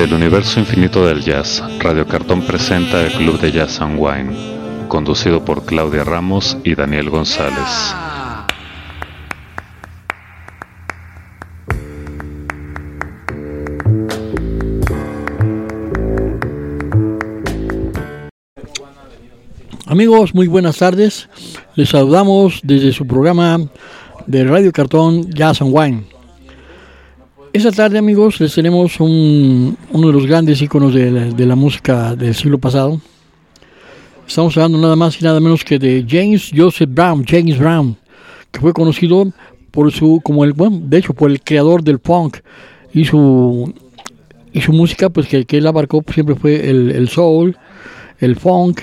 Del universo infinito del jazz, Radio Cartón presenta el Club de Jazz and Wine, conducido por Claudia Ramos y Daniel González. Amigos, muy buenas tardes. Les saludamos desde su programa de Radio Cartón Jazz and Wine. Esta tarde, amigos, les tenemos un, uno de los grandes íconos de la, música del siglo pasado. Estamos hablando nada más y nada menos que de James Joseph Brown, James Brown, que fue conocido por su, como el, bueno, de hecho, por el creador del punk y su, y su música, pues que, que él abarcó siempre fue el, el soul, el funk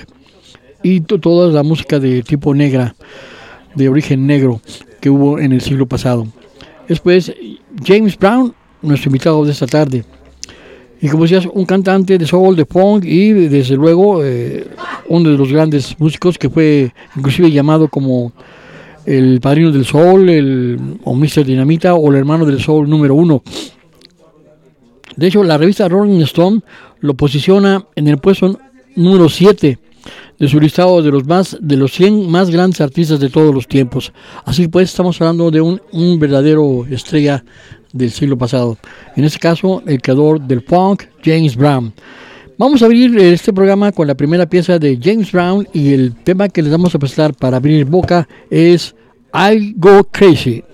y to- toda la música de tipo negra, de origen negro que hubo en el siglo pasado. Después, James Brown, nuestro invitado de esta tarde. Y como decías, un cantante de soul, de funk y desde luego eh, uno de los grandes músicos que fue inclusive llamado como el padrino del soul, el, o Mr. Dinamita o el hermano del soul número uno. De hecho, la revista Rolling Stone lo posiciona en el puesto número 7 de su listado de los más de los 100 más grandes artistas de todos los tiempos. Así pues, estamos hablando de un, un verdadero estrella del siglo pasado. En este caso, el creador del funk, James Brown. Vamos a abrir este programa con la primera pieza de James Brown y el tema que les vamos a prestar para abrir boca es I Go Crazy.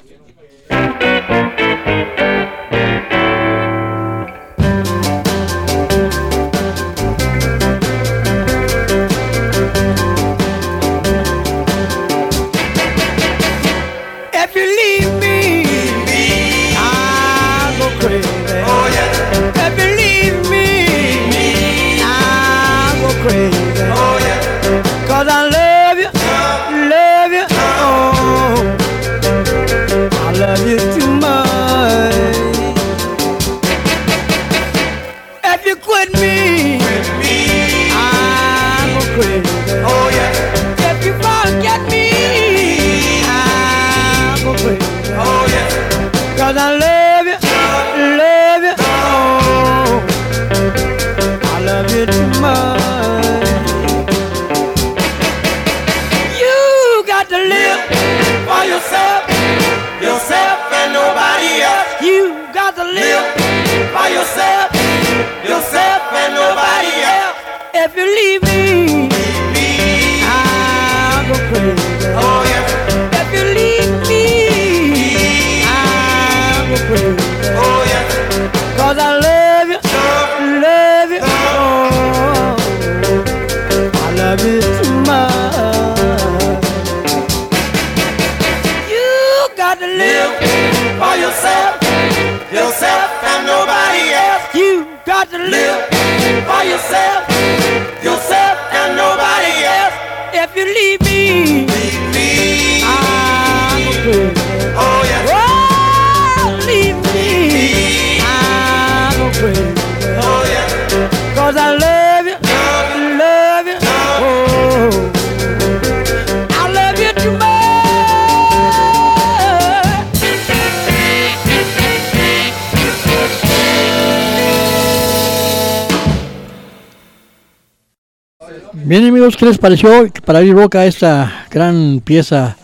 Bien amigos, ¿qué les pareció para abrir boca esta gran pieza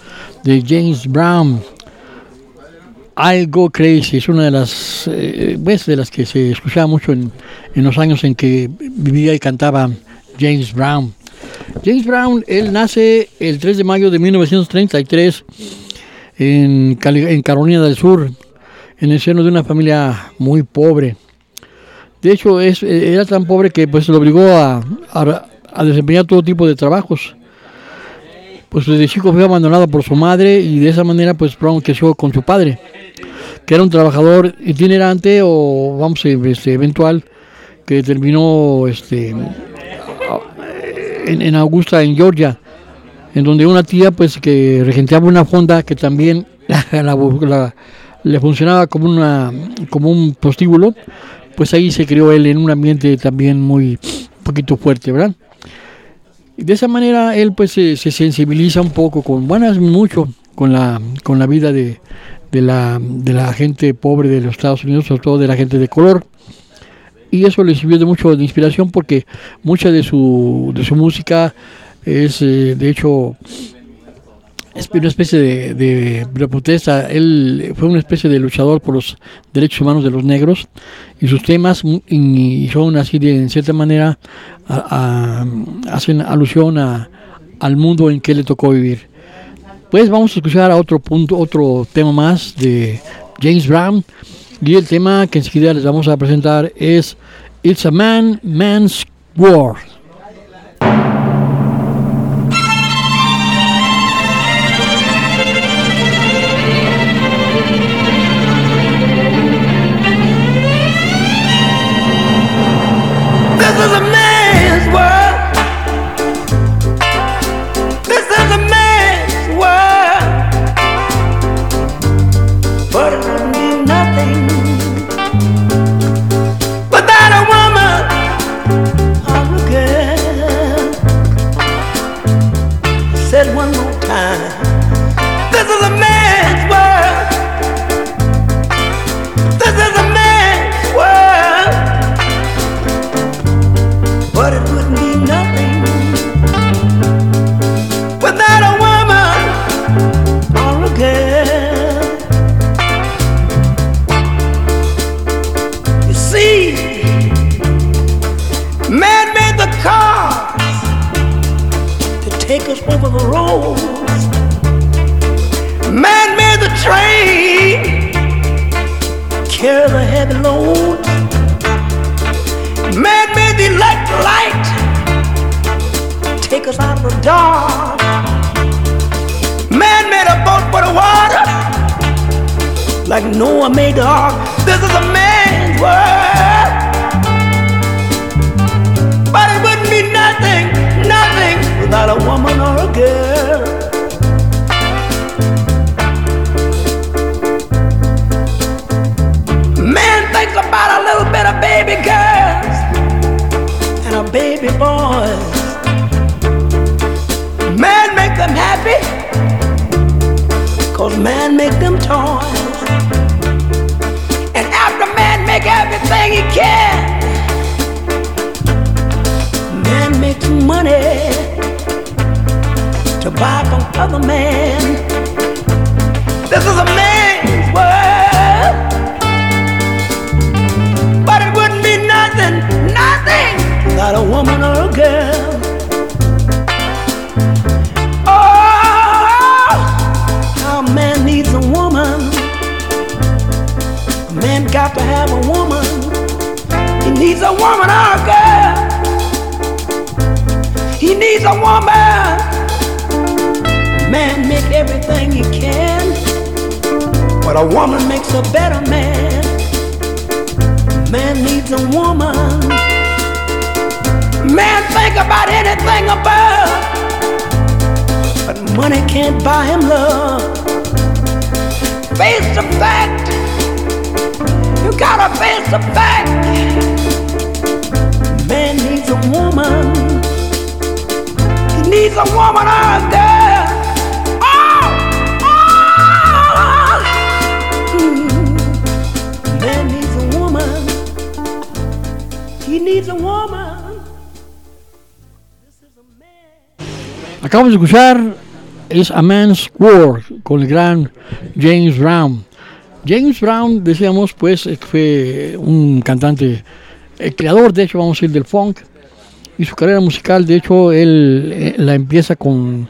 de James Brown? I Go Crazy es una de las, eh, pues, de las que se escuchaba mucho en, los años en que vivía y cantaba James Brown. James Brown, él nace el 3 de mayo de 1933 en, Cali- en Carolina del Sur, en el seno de una familia muy pobre. De hecho, es, eh, era tan pobre que pues lo obligó a- a desempeñar todo tipo de trabajos. Pues desde chico fue abandonado por su madre y de esa manera pues Brown creció con su padre, que era un trabajador itinerante o vamos este, eventual que terminó este en, en Augusta, en Georgia, en donde una tía pues que regenteaba una fonda que también le funcionaba como una como un prostíbulo, pues ahí se crió él en un ambiente también muy poquito fuerte, ¿verdad? De esa manera él pues se, se sensibiliza un poco con, bueno, es mucho con la, con la vida de, de la, de la gente pobre de los Estados Unidos, sobre todo de la gente de color. y eso le sirvió de mucho de inspiración porque mucha de su, de su música es eh, de hecho una especie de, protesta. Él fue una especie de luchador por los derechos humanos de los negros y sus temas y son así de en cierta manera hacen alusión al mundo en que le tocó vivir. Pues vamos a escuchar a otro punto, otro tema más de James Brown y el tema que enseguida les vamos a presentar es It's a Man, Man's War. other man. This is a man's world. But it wouldn't be nothing, nothing without a woman or a girl. Oh, how a man needs a woman. A man got to have a woman. He needs a woman or a girl. He needs a woman. everything you can. But a woman makes a better man. Man needs a woman. Man think about anything above. But money can't buy him love. Face the fact. You gotta face the fact. Man needs a woman. He needs a woman all day. Acabamos de escuchar es A Man's War con el gran James Brown. James Brown, decíamos, pues fue un cantante, el creador, de hecho, vamos a decir, del funk. Y su carrera musical, de hecho, él eh, la empieza con,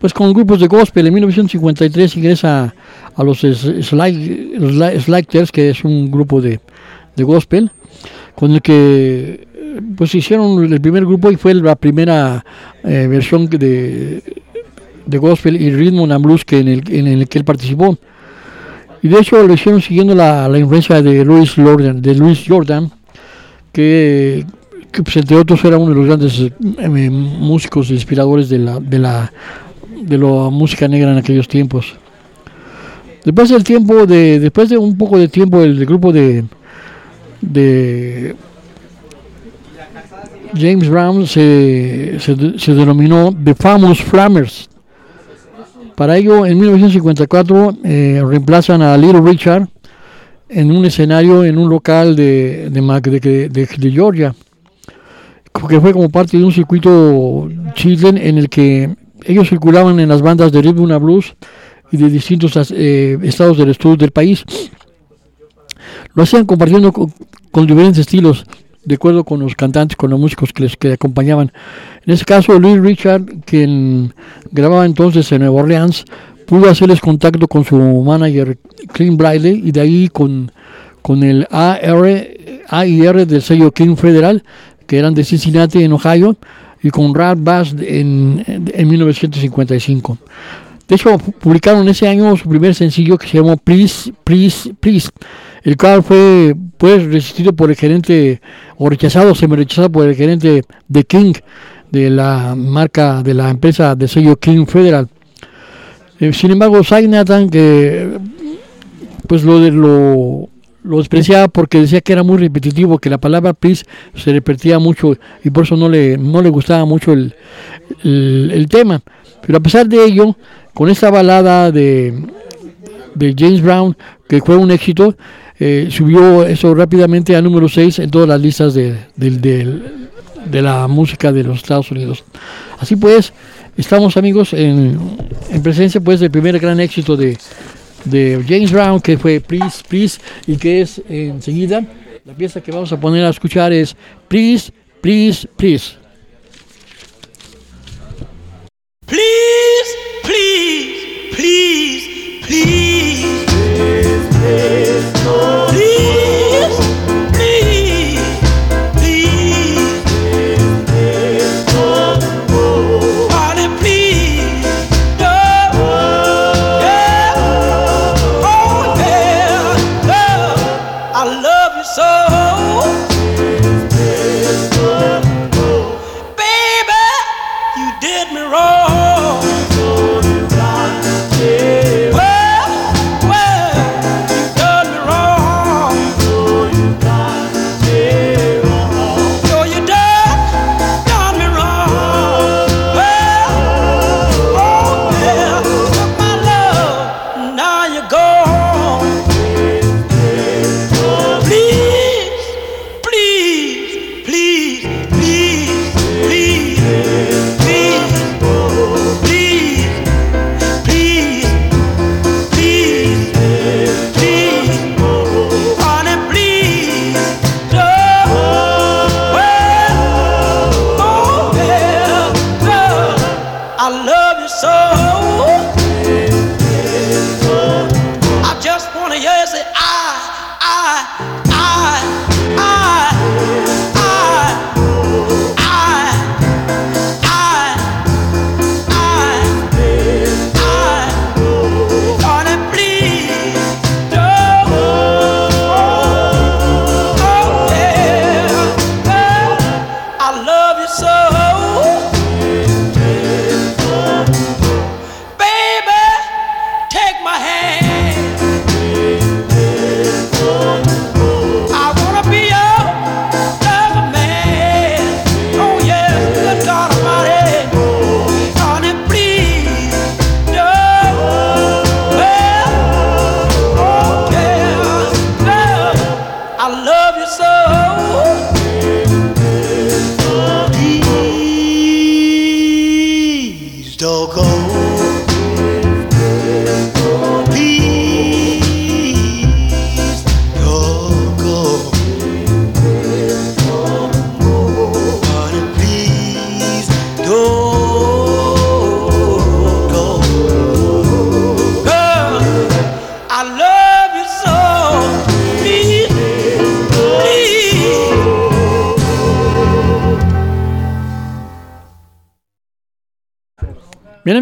pues, con grupos de gospel. En 1953 ingresa a los Slighters, que es un grupo de, de gospel, con el que pues hicieron el primer grupo y fue la primera eh, versión de, de gospel y rhythm and blues que en, el, en el que él participó. Y de hecho lo hicieron siguiendo la, la influencia de Louis Jordan, de Louis Jordan que, pues, entre otros era uno de los grandes eh, músicos inspiradores de la, de la de la música negra en aquellos tiempos. Después del tiempo de después de un poco de tiempo el grupo de de James Brown se, se, denominó The Famous Flammers. Para ello, en 1954 eh, reemplazan a Little Richard en un escenario en un local de, de, de, Georgia, que fue como parte de un circuito chileno en el que ellos circulaban en las bandas de rhythm blues y de distintos eh, estados del estudio del país. Lo hacían compartiendo con, diferentes estilos, de acuerdo con los cantantes, con los músicos que les que acompañaban. En este caso, Louis Richard, quien grababa entonces en Nueva Orleans, pudo hacerles contacto con su manager Clint Briley y de ahí con, con el AR, AIR del sello King Federal, que eran de Cincinnati, en Ohio, y con Rad Bass en, en 1955. De hecho, publicaron ese año su primer sencillo que se llamó Please, Please, Please, el cual fue pues resistido por el gerente, o rechazado, se me rechazado por el gerente de King, de la marca, de la empresa de sello King Federal. Eh, sin embargo, Nathan que pues lo, lo, lo despreciaba porque decía que era muy repetitivo, que la palabra please se repetía mucho y por eso no le, no le gustaba mucho el, el, tema. Pero a pesar de ello, con esta balada de, de James Brown, que fue un éxito, eh, subió eso rápidamente a número 6 en todas las listas de, de la música de los Estados Unidos. Así pues, Estamos amigos en, presencia pues del primer gran éxito de, James Brown que fue Please, Please y que es enseguida la pieza que vamos a poner a escuchar es Please, Please, Please. Please, please,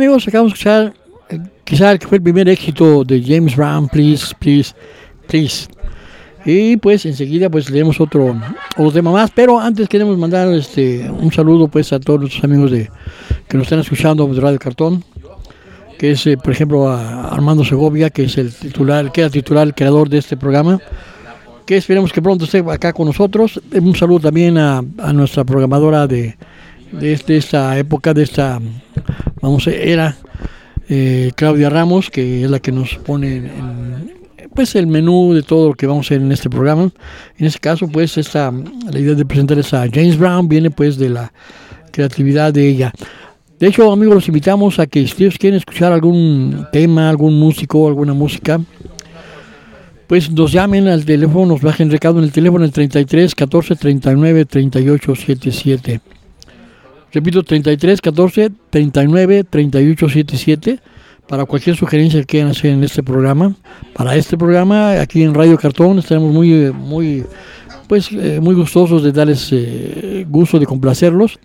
amigos, acabamos de escuchar eh, quizá que fue el primer éxito de James Brown, Please, Please, Please. Y pues enseguida pues leemos otro, otro tema más, pero antes queremos mandar este un saludo pues a todos nuestros amigos de que nos están escuchando de Radio Cartón, que es eh, por ejemplo a Armando Segovia, que es el titular, que era titular, el creador de este programa, que esperemos que pronto esté acá con nosotros. Un saludo también a, nuestra programadora de, de esta época, de esta vamos, era eh, Claudia Ramos, que es la que nos pone pues el menú de todo lo que vamos a hacer en este programa. En este caso, pues esta la idea de presentarles a James Brown viene pues de la creatividad de ella. De hecho, amigos, los invitamos a que si ustedes quieren escuchar algún tema, algún músico, alguna música, pues nos llamen al teléfono, nos bajen recado en el teléfono el 33 14 39 38 77. Repito, 33 14 39 38 77 para cualquier sugerencia que quieran hacer en este programa. Para este programa, aquí en Radio Cartón, estaremos muy, muy, pues, eh, muy gustosos de darles eh, gusto de complacerlos,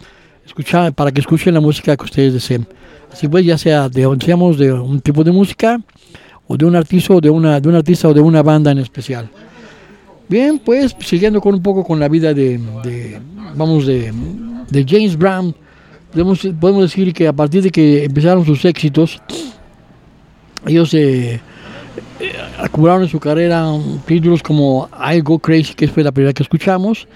escuchar, para que escuchen la música que ustedes deseen. Así pues, ya sea de, seamos de un tipo de música, o de un artista o de una, de un artista o de una banda en especial. Bien, pues siguiendo con un poco con la vida de, vamos, de, de James Brown, podemos, podemos decir que a partir de que empezaron sus éxitos, ellos eh, eh, acumularon en su carrera títulos como I Go Crazy, que fue la primera que escuchamos,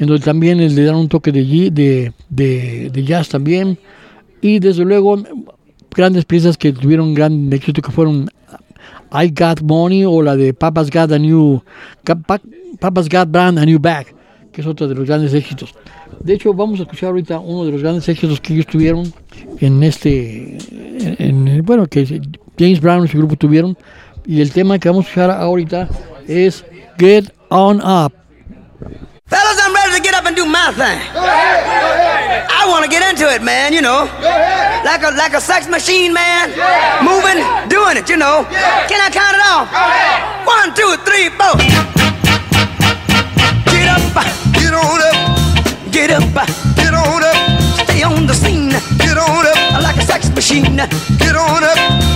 en donde también le dan un toque de, de, de, de jazz también, y desde luego grandes piezas que tuvieron gran éxito que fueron I Got Money o la de Papa's Got a New Papa's Got Brand a New Bag, que es otro de los grandes éxitos. De hecho, vamos a escuchar ahorita uno de los grandes éxitos que ellos tuvieron en este, en, bueno, que James Brown y su grupo tuvieron. Y el tema que vamos a escuchar ahorita es Get On Up. Fellas, I'm ready to get up and do my thing. Go ahead, go ahead. I want to get into it, man, you know. Like a like a sex machine, man. Yeah. Moving, doing it, you know. Yeah. Can I count it off? One, two, three, four. Get up, get on up. Get up, get on up. Stay on the scene. Get on up. Like a sex machine. Get on up.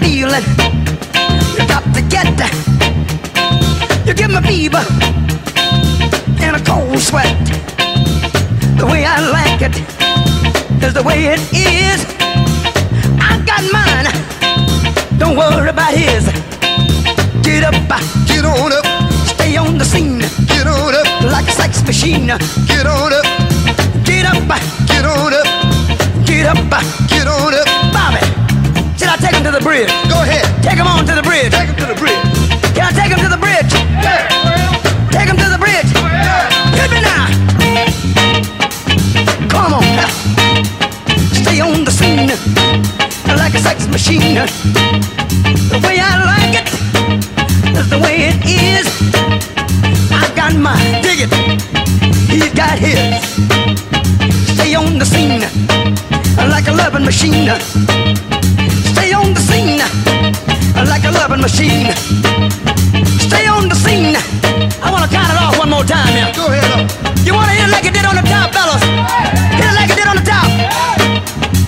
feeling. You got to get that. You give me fever and a cold sweat. The way I like it is the way it is. I got mine. Don't worry about his. Get up, uh, get on up. Stay on the scene. Get on up like a sex machine. Get on up. Get up, uh, get on up. Get up, uh, get on up. Bobby. I take him to the bridge? Go ahead. Take him on to the bridge. Take him to the bridge. Can I take him to the bridge? Yeah. Take him to the bridge. Yeah. Hit me now. Come on. Stay on the scene like a sex machine. The way I like it is the way it is. I got mine. Dig it. He's got his. Stay on the scene like a loving machine Stay on the scene like a loving machine. Stay on the scene. I want to count it off one more time now. Go ahead. You want to hit it like it did on the top, fellas? Hit it like it did on the top.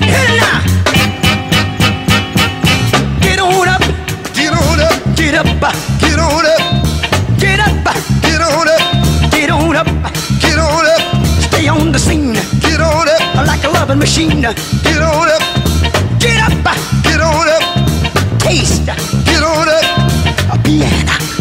Hit it now. Get on up. Get on up. Get up. Get on up. Get up. Get on up. Get on up. Get on up. Stay on the scene. Get on up. Like a loving machine. Get on up. A piano. Get on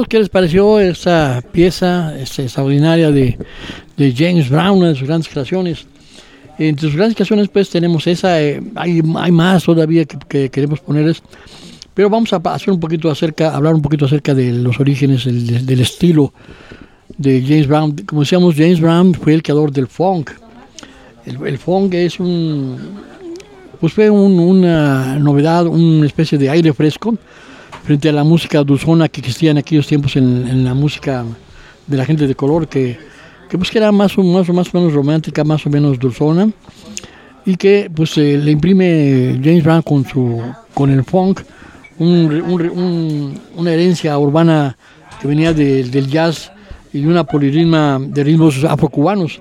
amigos, ¿qué les pareció esta pieza esta extraordinaria de, de James Brown, una de sus grandes creaciones? Entre sus grandes creaciones pues tenemos esa, eh, hay, hay más todavía que, que queremos ponerles, pero vamos a hacer un poquito acerca, hablar un poquito acerca de los orígenes del, del estilo de James Brown. Como decíamos, James Brown fue el creador del funk. El, el funk es un, pues fue un- una novedad, una especie de aire fresco frente a la música dulzona que existía en aquellos tiempos en, la música de la gente de color, que, pues que era más o, más o más o menos romántica, más o menos dulzona, y que pues eh, le imprime James Brown con su con el funk un- un- un- una herencia urbana que venía de- del jazz y una polirritma de ritmos afrocubanos.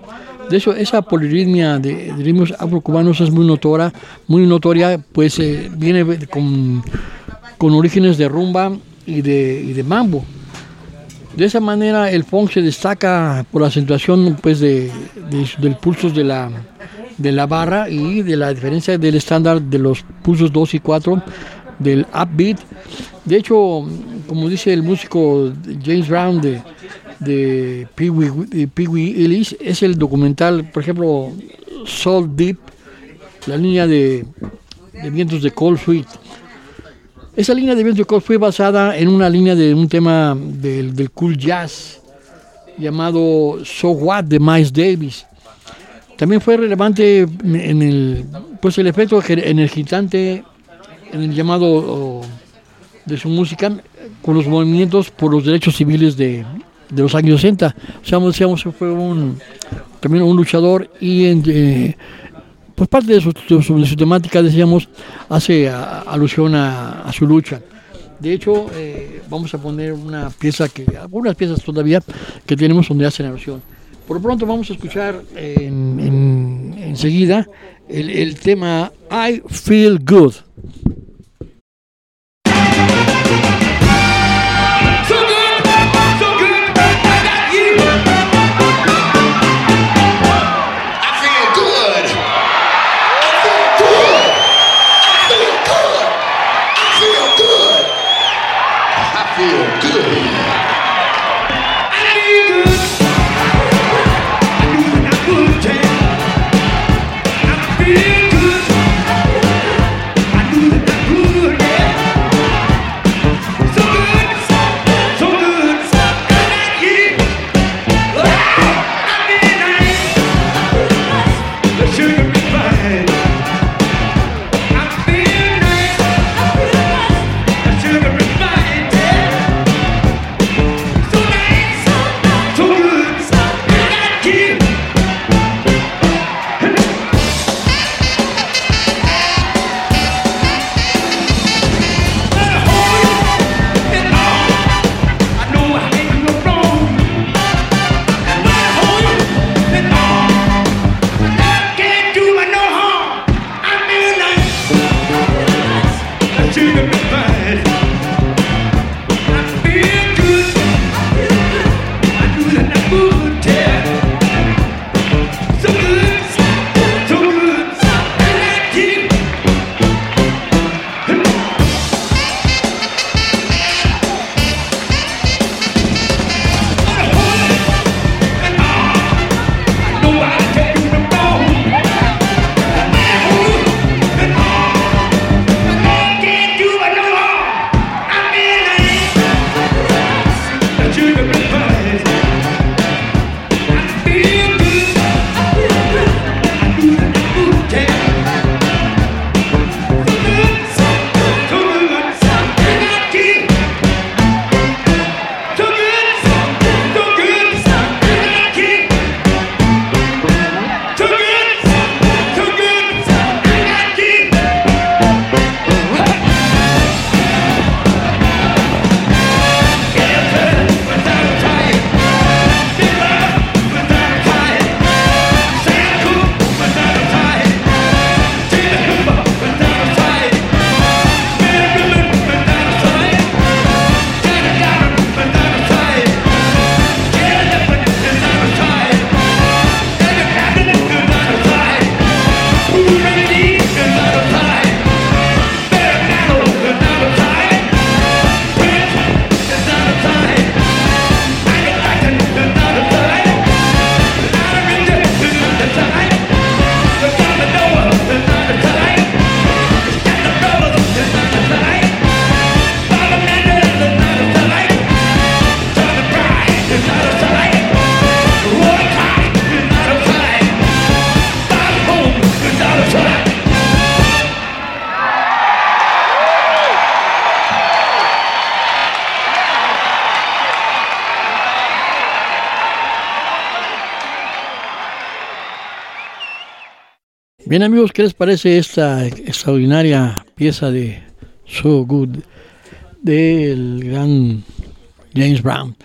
De hecho, esa polirritmia de, de ritmos afrocubanos es muy notoria, muy notoria, pues eh, viene con, con orígenes de rumba y de, de mambo. De esa manera el funk se destaca por la acentuación pues, de, de- del pulsos de la, de la barra y de la diferencia del estándar de los pulsos 2 y 4 del upbeat. De hecho, como dice el músico James Brown de, de Pee Wee Ellis, es el documental, por ejemplo, Soul Deep, la línea de, de vientos de Cold Sweet. Esa línea de de Cold fue basada en una línea de un tema del, del cool jazz llamado So What de Miles Davis. También fue relevante en el, pues el efecto ener- energizante en el llamado de su música con los movimientos por los derechos civiles de, de los años 60. O sea, como decíamos, fue un, también un luchador y en, eh, pues parte de su, temática, decíamos, hace alusión a, su lucha. De hecho, eh, vamos a poner una pieza que, algunas piezas todavía que tenemos donde hacen alusión. Por lo pronto vamos a escuchar en- en- enseguida el, el tema I Feel Good. Bien amigos, ¿qué les parece esta extraordinaria pieza de So Good del gran James Brown?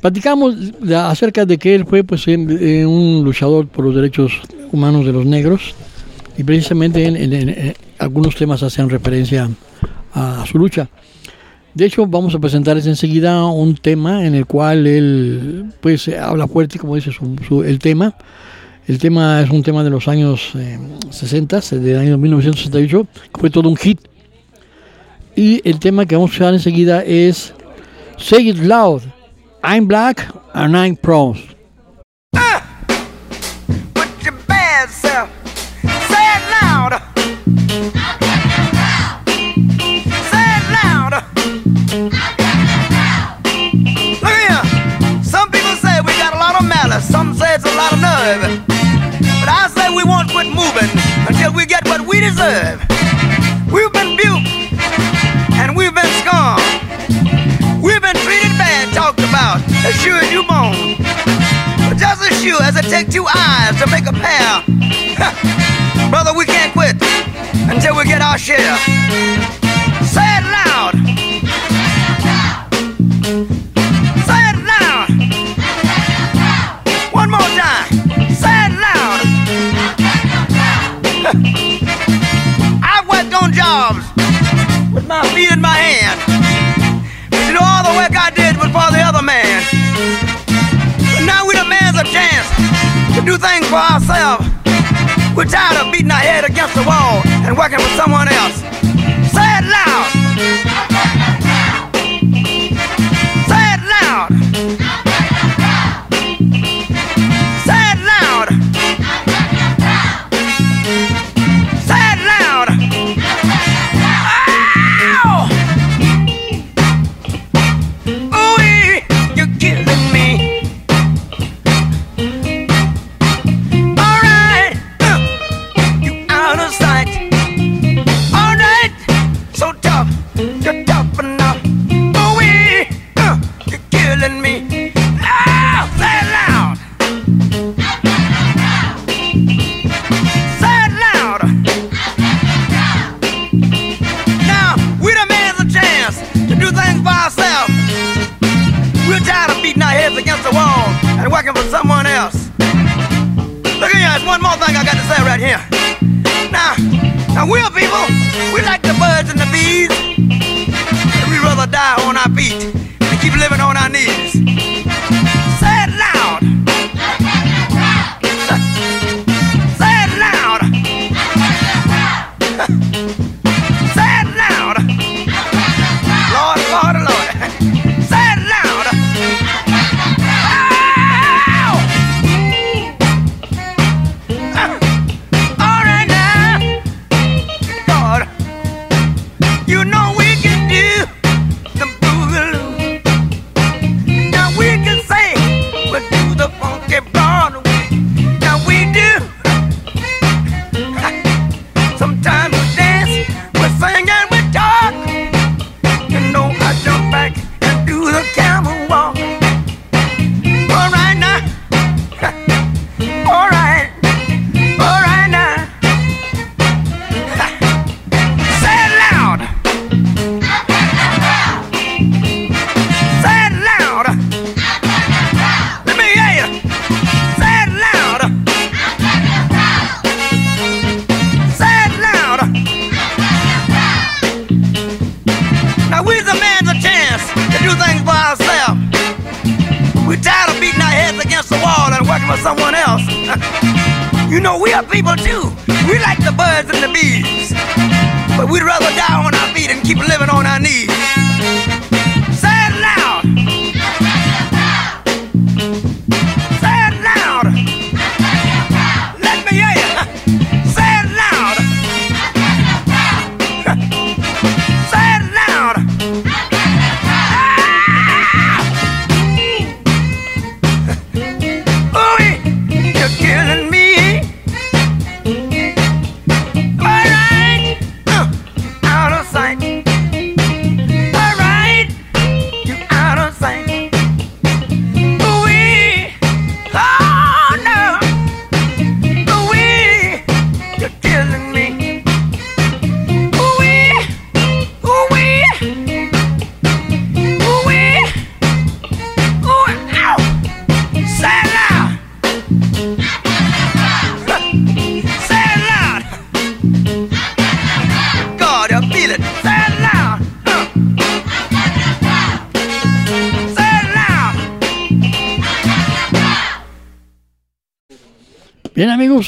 Platicamos acerca de que él fue pues, un luchador por los derechos humanos de los negros y precisamente en, algunos temas hacen referencia a su lucha. De hecho, vamos a presentarles enseguida un tema en el cual él pues habla fuerte, como dice su- el tema. El tema es un tema de los años eh, 60, del año 1968, que fue todo un hit. Y el tema que vamos a escuchar enseguida es Say It Loud, I'm Black and I'm Proud. self. Say it loud. Say it loud. Look here. Some people say we got a lot of malice. Some say it's a lot of nerve. Quit moving until we get what we deserve. We've been buked and we've been scorned. We've been treated bad, talked about, as sure as you moan. But just as sure as it takes two eyes to make a pair, brother, we can't quit until we get our share. Say do things for ourselves. We're tired of beating our head against the wall and working for someone else. Working for someone else. Look here, there's one more thing I got to say right here. Now, now we're people, we like the birds and the bees. We'd rather die on our feet than keep living on our knees.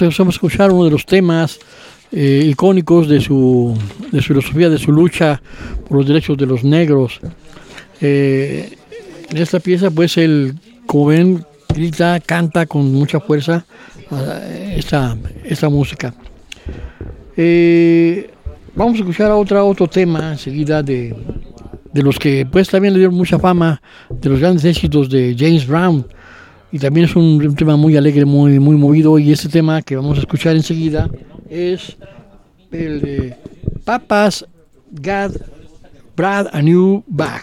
Vamos a escuchar uno de los temas eh, icónicos de su, de su filosofía, de su lucha por los derechos de los negros. Eh, en esta pieza, pues él, como ven, grita, canta con mucha fuerza eh, esta, esta música. Eh, vamos a escuchar otra, otro tema enseguida de, de los que pues también le dieron mucha fama, de los grandes éxitos de James Brown. Y también es un, tema muy alegre, muy, muy movido. Y este tema que vamos a escuchar enseguida es el de Papas Got Brad a New Bag.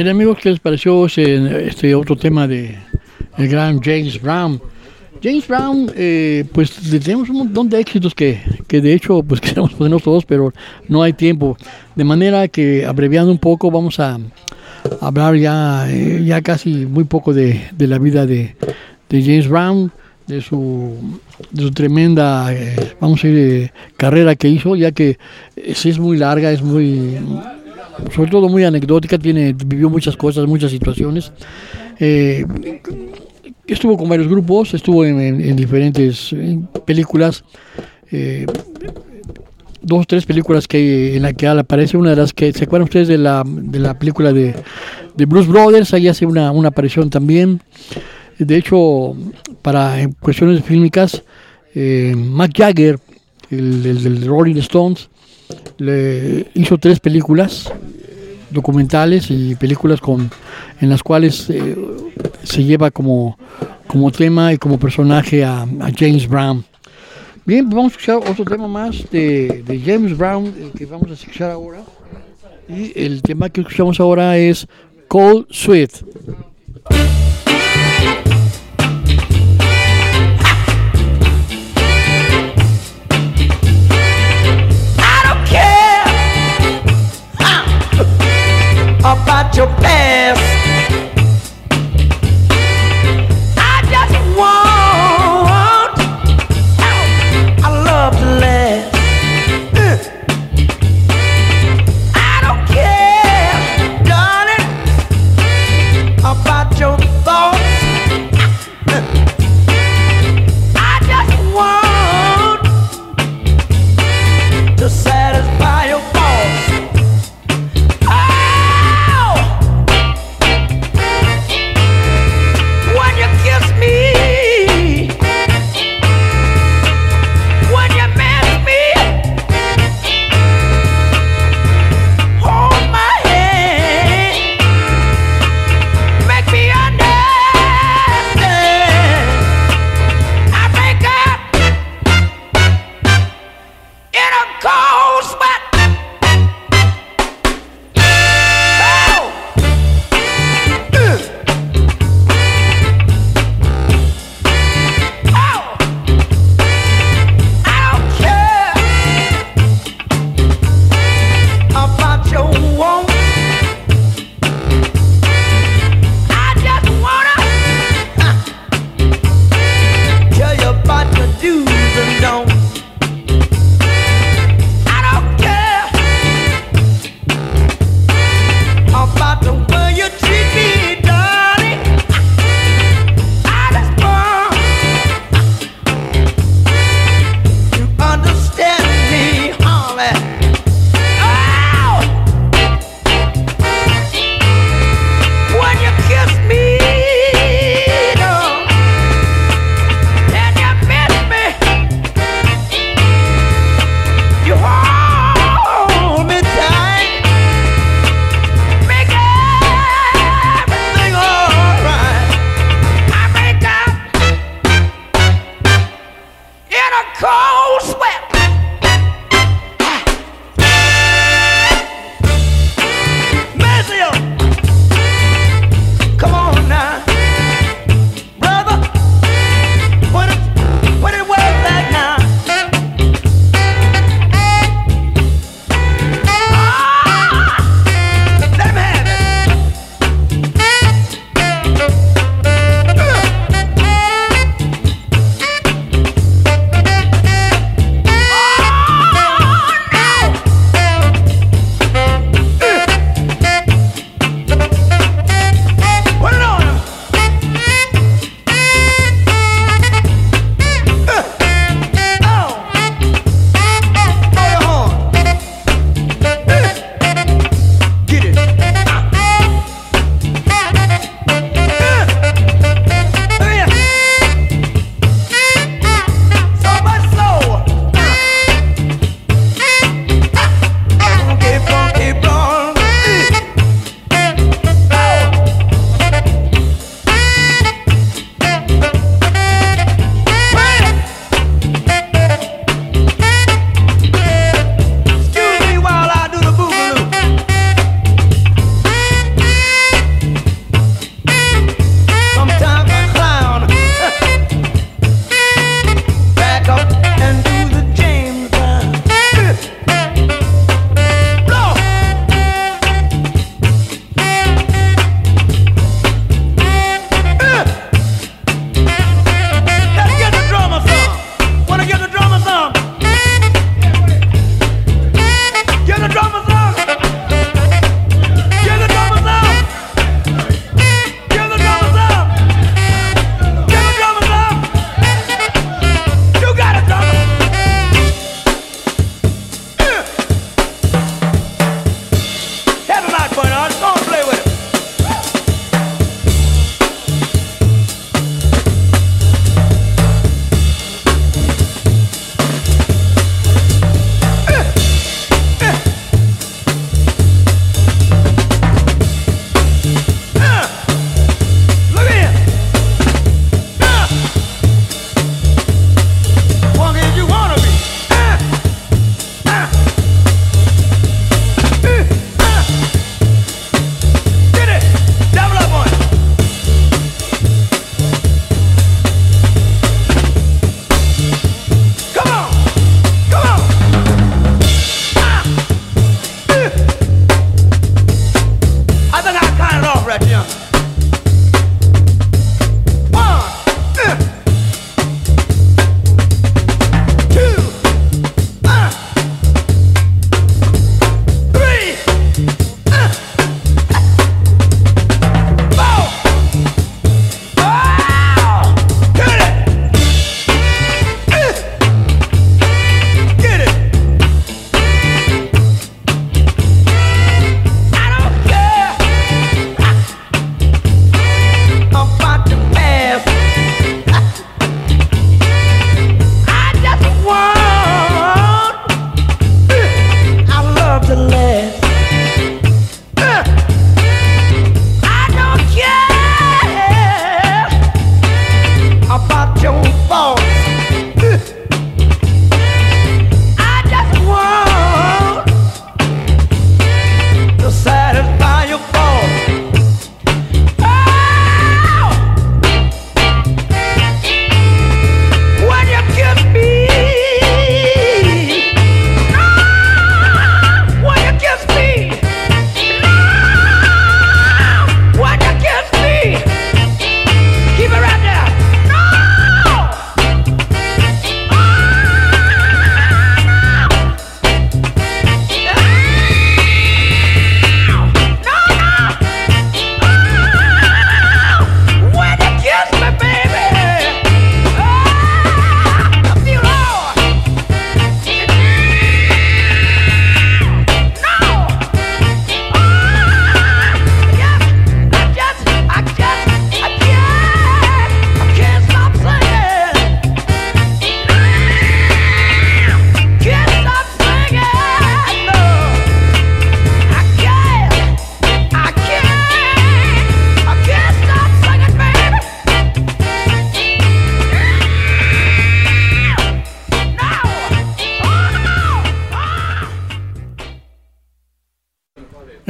Bien amigos, ¿qué les pareció ese- este otro tema de el gran James Brown? James Brown, eh, pues tenemos un montón de éxitos que, que de hecho pues queremos ponernos todos, pero no hay tiempo. De manera que abreviando un poco vamos a hablar ya, eh, ya casi muy poco de, de la vida de, de James Brown, de su, de su tremenda, eh, vamos a decir, eh, carrera que hizo, ya que eh, sí es muy larga, es muy, sobre todo muy anecdótica, tiene, vivió muchas cosas, muchas situaciones. Eh, estuvo con varios grupos, estuvo en, en- en diferentes eh, películas, eh, dos o tres películas que en la que aparece, una de las que, ¿se acuerdan ustedes de la, de la película de, de Blues Brothers? Ahí hace una, una aparición también. De hecho, para en cuestiones fílmicas, eh, Jagger, el, el Rolling Stones, le hizo tres películas documentales y películas con en las cuales eh, se lleva como, como tema y como personaje a, James Brown. Bien, pues vamos a escuchar otro tema más de, de James Brown, el que vamos a escuchar ahora. Y el tema que escuchamos ahora es Cold Sweet. about your past.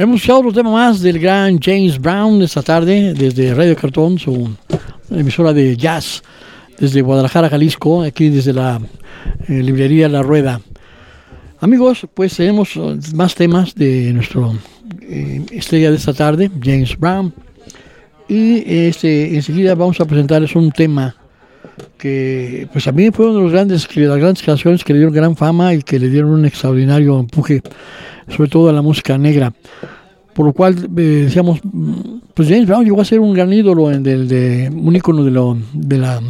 Hemos escuchado otro tema más del gran James Brown esta tarde desde Radio Cartón, su emisora de jazz desde Guadalajara, Jalisco, aquí desde la eh, librería La Rueda. Amigos, pues tenemos eh, más temas de nuestro eh, estrella de esta tarde, James Brown. Y este, enseguida vamos a presentarles un tema que pues a mí fue uno de los grandes, de las grandes canciones que le dieron gran fama y que le dieron un extraordinario empuje, sobre todo a la música negra. Por lo cual eh, decíamos, pues James Brown llegó a ser un gran ídolo, en del- de, un ícono de, lo, de, la,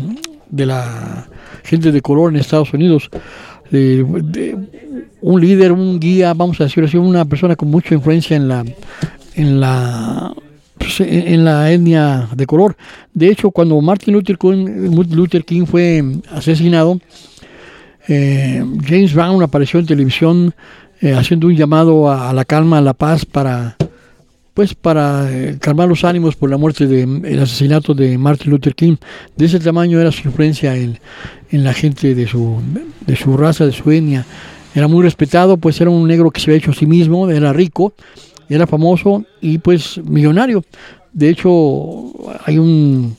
de la gente de color en Estados Unidos. Eh, de- un líder, un guía, vamos a decir así, una persona con mucha influencia en la, en la pues, en la etnia de color. De hecho, cuando Martin Luther King, Luther King fue asesinado, eh, James Brown apareció en televisión eh, haciendo un llamado a, la calma, a la paz para pues para eh, calmar los ánimos por la muerte de el asesinato de Martin Luther King. De ese tamaño era su influencia en, en la gente de su, de su raza, de su etnia. Era muy respetado, pues era un negro que se había hecho a sí mismo, era rico, era famoso y pues millonario. De hecho, hay un,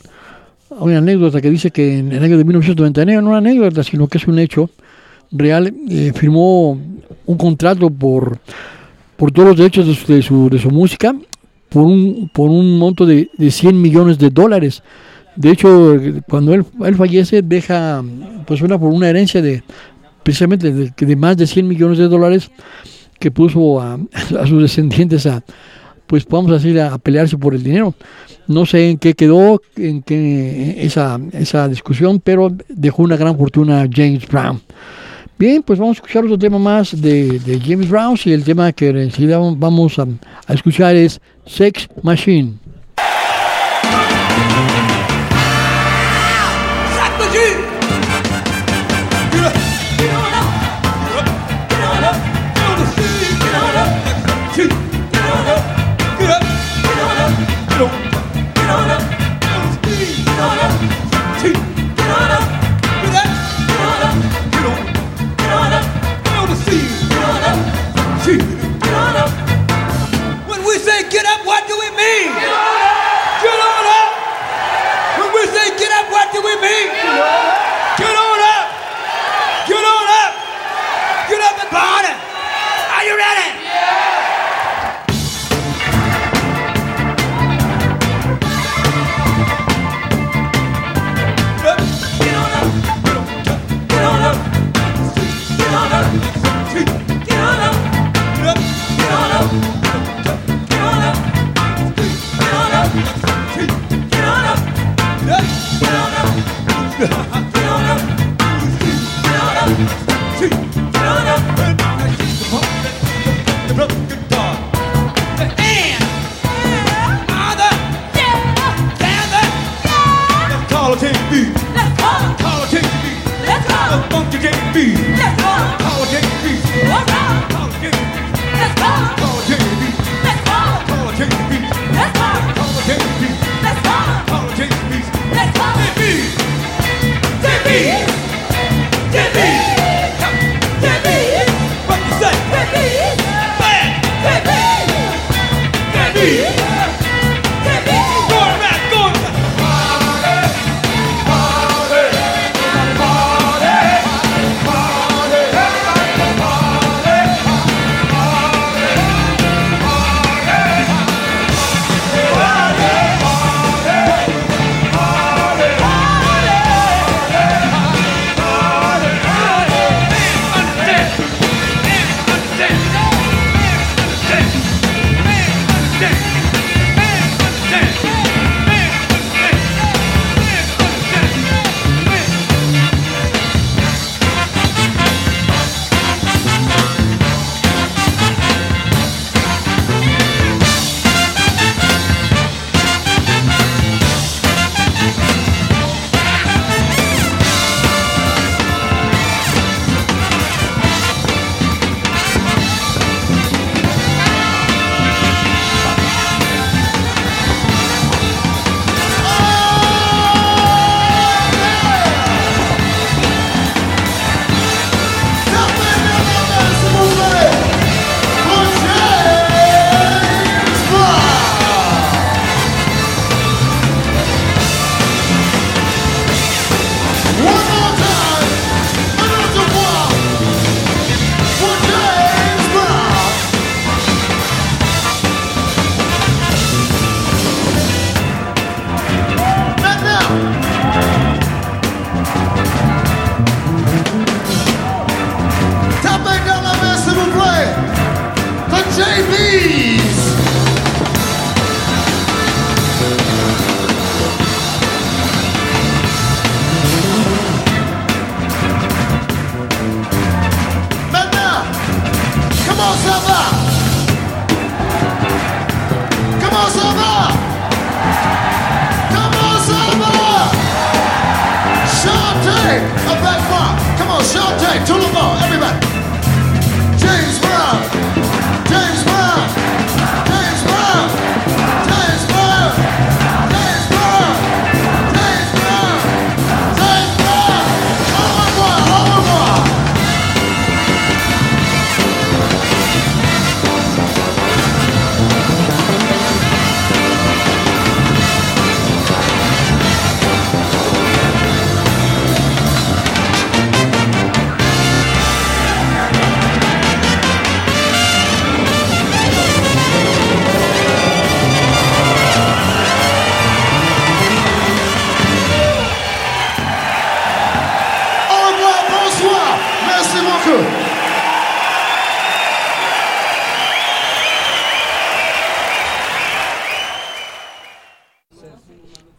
una anécdota que dice que en el año de 1999, no una anécdota, sino que es un hecho real, eh, firmó un contrato por, por todos los derechos de su, de su, música por un, por un monto de, de 100 millones de dólares. De hecho, cuando él, él fallece, deja pues una, por una herencia de precisamente de, de más de 100 millones de dólares que puso a, a sus descendientes a, pues vamos a a, a pelearse por el dinero. No sé en qué quedó en qué esa, esa discusión, pero dejó una gran fortuna a James Brown. Bien, pues vamos a escuchar otro tema más de, James Brown y el tema que enseguida vamos a escuchar es Sex Machine.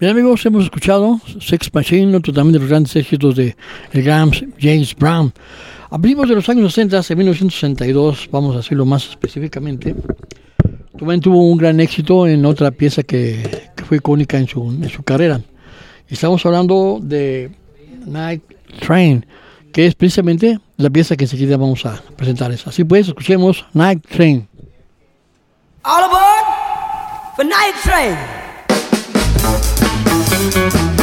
Bien amigos, hemos escuchado Sex Machine, otro también de los grandes éxitos de el James Brown. Abrimos de los años 60, en 1962, vamos a decirlo más específicamente. También tuvo un gran éxito en otra pieza que, fue icónica en su, en su carrera. Estamos hablando de Night Train, que es precisamente la pieza que enseguida vamos a presentarles. Así pues, escuchemos Night Train. All aboard for Night Train. thank you.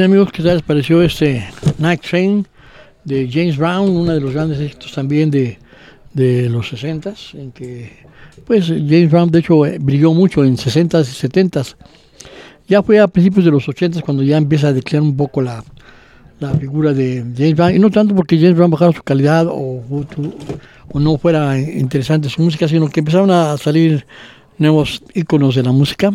Bien amigos, ¿qué tal les pareció este Night Train de James Brown, uno de los grandes éxitos también de, de los 60 en que pues James Brown de hecho eh, brilló mucho en 60s y 70s. Ya fue a principios de los 80s cuando ya empieza a declinar un poco la, la figura de James Brown, y no tanto porque James Brown bajara su calidad o, o no fuera interesante su música, sino que empezaron a salir nuevos íconos de la música,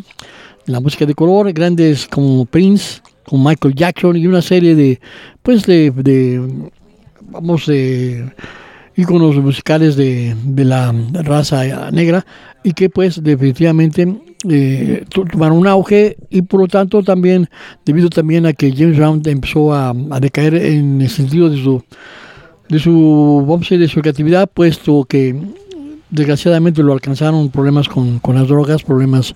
la música de color, grandes como Prince, como Michael Jackson y una serie de, pues de, de vamos, de íconos musicales de, de la raza negra y que pues definitivamente eh, tomaron un auge y por lo tanto también debido también a que James Brown empezó a, a decaer en el sentido de su de su vamos a decir, de su creatividad puesto que desgraciadamente lo alcanzaron problemas con, con las drogas problemas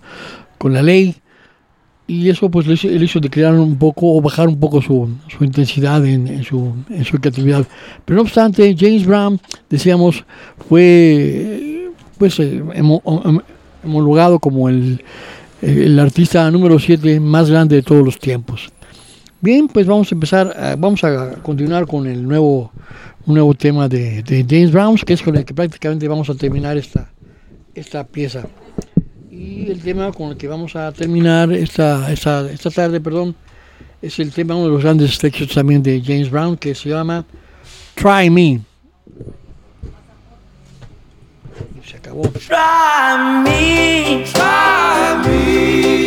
con la ley y eso pues hizo, le hizo declinar un poco o bajar un poco su, su intensidad en, su, en su creatividad. Pero no obstante, James Brown, decíamos, fue pues eh, hom- homologado como el, el artista número 7 más grande de todos los tiempos. Bien, pues vamos a empezar, eh, vamos a continuar con el nuevo, nuevo tema de, de James Brown, que es con el que prácticamente vamos a terminar esta, esta pieza. Y el tema con el que vamos a terminar esta, esta, esta tarde, perdón, es el tema, uno de los grandes textos también de James Brown, que se llama Try Me. Y se acabó. Try me, try